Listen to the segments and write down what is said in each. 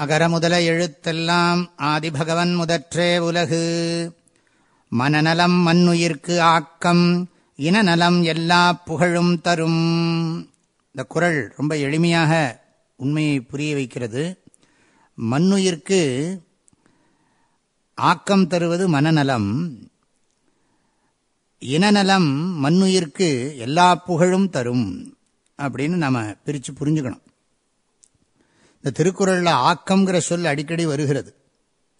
அகர முதல எழுத்தெல்லாம் ஆதிபகவன் முதற்றே உலகு. மனநலம் மண்ணுயிர்க்கு ஆக்கம் இனநலம் எல்லா புகழும் தரும். இந்த குரல் ரொம்ப எளிமையாக உண்மையை புரிய வைக்கிறது. மண்ணுயிர்க்கு ஆக்கம் தருவது மனநலம். இனநலம் மண்ணுயிர்க்கு எல்லா புகழும் தரும் அப்படின்னு நம்ம பிரித்து புரிஞ்சுக்கணும். இந்த திருக்குறளில் ஆக்கம்ங்கிற சொல் அடிக்கடி வருகிறது.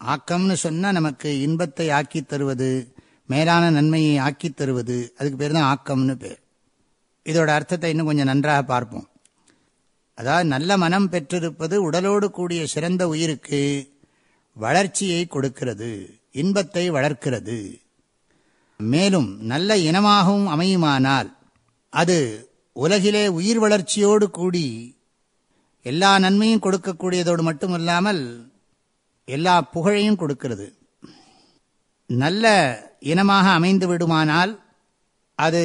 ஆக்கம்னு சொன்னால் நமக்கு இன்பத்தை ஆக்கி தருவது மேலான நன்மையை ஆக்கி தருவது அதுக்கு பேர் தான் ஆக்கம்னு பேர். இதோட அர்த்தத்தை இன்னும் கொஞ்சம் நன்றாக பார்ப்போம். அதாவது நல்ல மனம் பெற்றிருப்பது உடலோடு கூடிய சிறந்த உயிருக்கு வளர்ச்சியை கொடுக்கிறது இன்பத்தை வளர்க்கிறது. மேலும் நல்ல இனமாகவும் அமையுமானால் அது உலகிலே உயிர் வளர்ச்சியோடு கூடி எல்லா நன்மையும் கொடுக்கக்கூடியதோடு மட்டுமல்லாமல் எல்லா புகழையும் கொடுக்கிறது. நல்ல இனமாக அமைந்து விடுமானால் அது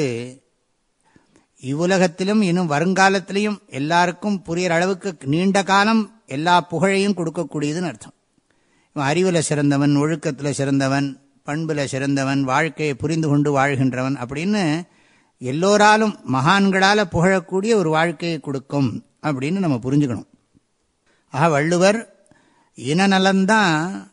இவ்வுலகத்திலும் இன்னும் வருங்காலத்திலையும் எல்லாருக்கும் புரிகிற அளவுக்கு நீண்ட காலம் எல்லா புகழையும் கொடுக்கக்கூடியதுன்னு அர்த்தம். இவன் அறிவில் சிறந்தவன் ஒழுக்கத்தில் சிறந்தவன் பண்பில் சிறந்தவன் வாழ்க்கையை புரிந்து கொண்டு வாழ்கின்றவன் அப்படின்னு எல்லோராலும் மகான்களால் புகழக்கூடிய ஒரு வாழ்க்கையை கொடுக்கும். அப்படின்னு நம்ம புரிஞ்சுக்கணும். ஆக வள்ளுவர் இனநலன்தான்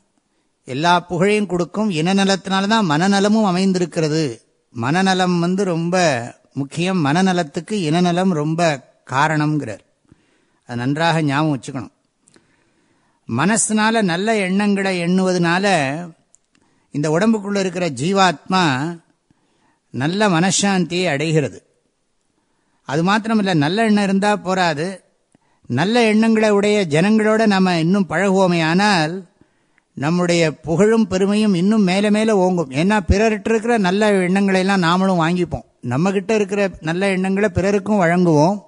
எல்லா புகழையும் கொடுக்கும். இனநலத்தினால்தான் மனநலமும் அமைந்திருக்கிறது. மனநலம் வந்து ரொம்ப முக்கியம். மனநலத்துக்கு இனநலம் ரொம்ப காரணம்ங்கிறார். அது நன்றாக ஞாபகம் வச்சுக்கணும். மனசினால நல்ல எண்ணங்களை எண்ணுவதனால இந்த உடம்புக்குள்ளே இருக்கிற ஜீவாத்மா நல்ல மனசாந்தியை அடைகிறது. அது மாத்திரமில்லை நல்ல எண்ணம் இருந்தால் போராது. நல்ல எண்ணங்களை உடைய ஜனங்களோட நம்ம இன்னும் பழகுவோமே ஆனால் நம்முடைய புகழும் பெருமையும் இன்னும் மேலே மேலே ஓங்கும். ஏன்னா பிறர்கிட்ட இருக்கிற நல்ல எண்ணங்களை எல்லாம் நாமளும் வாங்கிப்போம். நம்மகிட்ட இருக்கிற நல்ல எண்ணங்களை பிறருக்கும் வழங்குவோம்.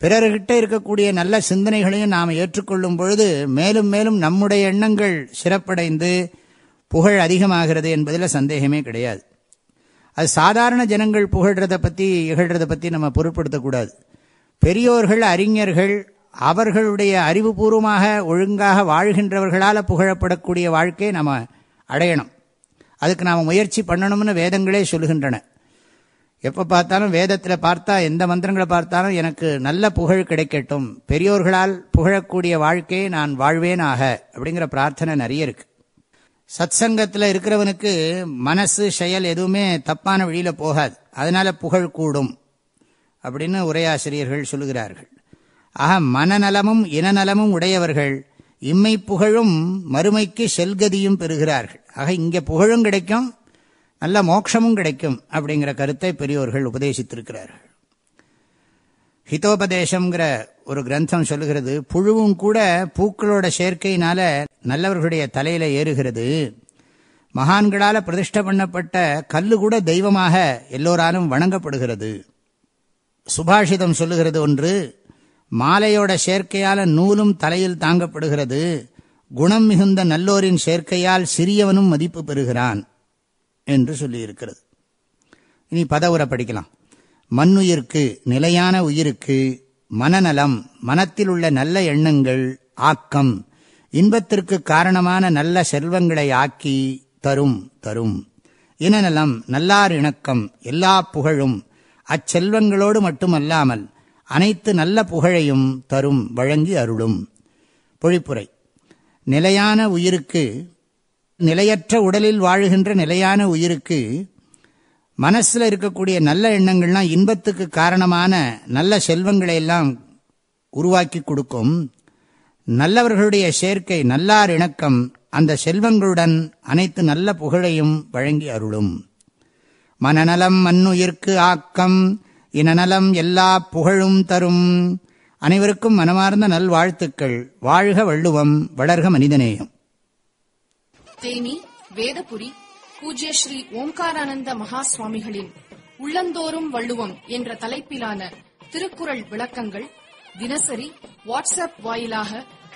பிறர்கிட்ட இருக்கக்கூடிய நல்ல சிந்தனைகளையும் நாம் ஏற்றுக்கொள்ளும் பொழுது மேலும் மேலும் நம்முடைய எண்ணங்கள் சிறப்படைந்து புகழ் அதிகமாகிறது என்பதில் சந்தேகமே கிடையாது. அது சாதாரண ஜனங்கள் புகழ்கிறத பற்றி இகழ்றதை பற்றி நம்ம பொருட்படுத்தக்கூடாது. பெரியோர்கள் அறிஞர்கள் அவர்களுடைய அறிவுபூர்வமாக ஒழுங்காக வாழ்கின்றவர்களால் புகழப்படக்கூடிய வாழ்க்கையை நம்ம அடையணும். அதுக்கு நாம் முயற்சி பண்ணணும்னு வேதங்களே சொல்லுகின்றன. எப்போ பார்த்தாலும் வேதத்தில் பார்த்தா எந்த மந்திரங்களை பார்த்தாலும் எனக்கு நல்ல புகழ் கிடைக்கட்டும். பெரியோர்களால் புகழக்கூடிய வாழ்க்கையை நான் வாழ்வேனாக அப்படிங்கிற பிரார்த்தனை நிறைய இருக்குது சத் சங்கத்தில் இருக்கிறவனுக்கு மனசு செயல் எதுவுமே தப்பான வழியில் போகாது. அதனால புகழ் கூடும் அப்படின்னு உரையாசிரியர்கள் சொல்லுகிறார்கள். ஆக மனநலமும் இனநலமும் உடையவர்கள் இம்மை புகழும் மறுமைக்கு செல்கதியும் பெறுகிறார்கள். ஆக இங்கே புகழும் கிடைக்கும் நல்ல மோட்சமும் கிடைக்கும் அப்படிங்கிற கருத்தை பெரியோர்கள் உபதேசித்திருக்கிறார்கள். ஹிதோபதேசம்ங்கிற ஒரு கிரந்தம் சொல்லுகிறது. புழுவும் கூட பூக்களோட சேர்க்கையினால நல்லவர்களுடைய தலையில ஏறுகிறது. மகான்களால பிரதிஷ்ட பண்ணப்பட்ட கல்லு கூட தெய்வமாக எல்லோராலும் வணங்கப்படுகிறது. சுபாஷிதம் சொல்லுகிறது ஒன்று மாலையோட சேர்க்கையால் நூலும் தலையில் தாங்கப்படுகிறது. குணம் மிகுந்த நல்லோரின் சேர்க்கையால் சிறியவனும் மதிப்பு பெறுகிறான் என்று சொல்லியிருக்கிறது. இனி பதவுரை படிக்கலாம். மண்ணுயிர்க்கு நிலையான உயிருக்கு மனநலம் மனத்தில் உள்ள நல்ல எண்ணங்கள் ஆக்கம் இன்பத்திற்கு காரணமான நல்ல செல்வங்களை ஆக்கி தரும் தரும். இனநலம் நல்லார் இணக்கம் எல்லா புகழும் அச்செல்வங்களோடு மட்டுமல்லாமல் அனைத்து நல்ல புகழையும் தரும் வழங்கி அருளும். பொழிப்புரை. நிலையான உயிருக்கு நிலையற்ற உடலில் வாழுகின்ற நிலையான உயிருக்கு மனசில் இருக்கக்கூடிய நல்ல எண்ணங்கள்லாம் இன்பத்துக்கு காரணமான நல்ல செல்வங்களை எல்லாம் உருவாக்கி கொடுக்கும். நல்லவர்களுடைய சேர்க்கை நல்லார் இணக்கம் அந்த செல்வங்களுடன் அனைத்து நல்ல புகழையும் வழங்கி அருளும். மனநலம் மண்ணுயிர்க்கு ஆக்கம் இனநலம் எல்லா புகழும் தரும். அனைவருக்கும் மனமார்ந்த நல்வாழ்த்துக்கள். வாழ்க வள்ளுவம் வளர்க மனிதநேயம். தேனி வேதபுரி பூஜ்ய ஸ்ரீ ஓம்காரானந்த மகா சுவாமிகளின் உள்ளந்தோறும் வள்ளுவம் என்ற தலைப்பிலான திருக்குறள் விளக்கங்கள் தினசரி வாட்ஸ்அப் வாயிலாக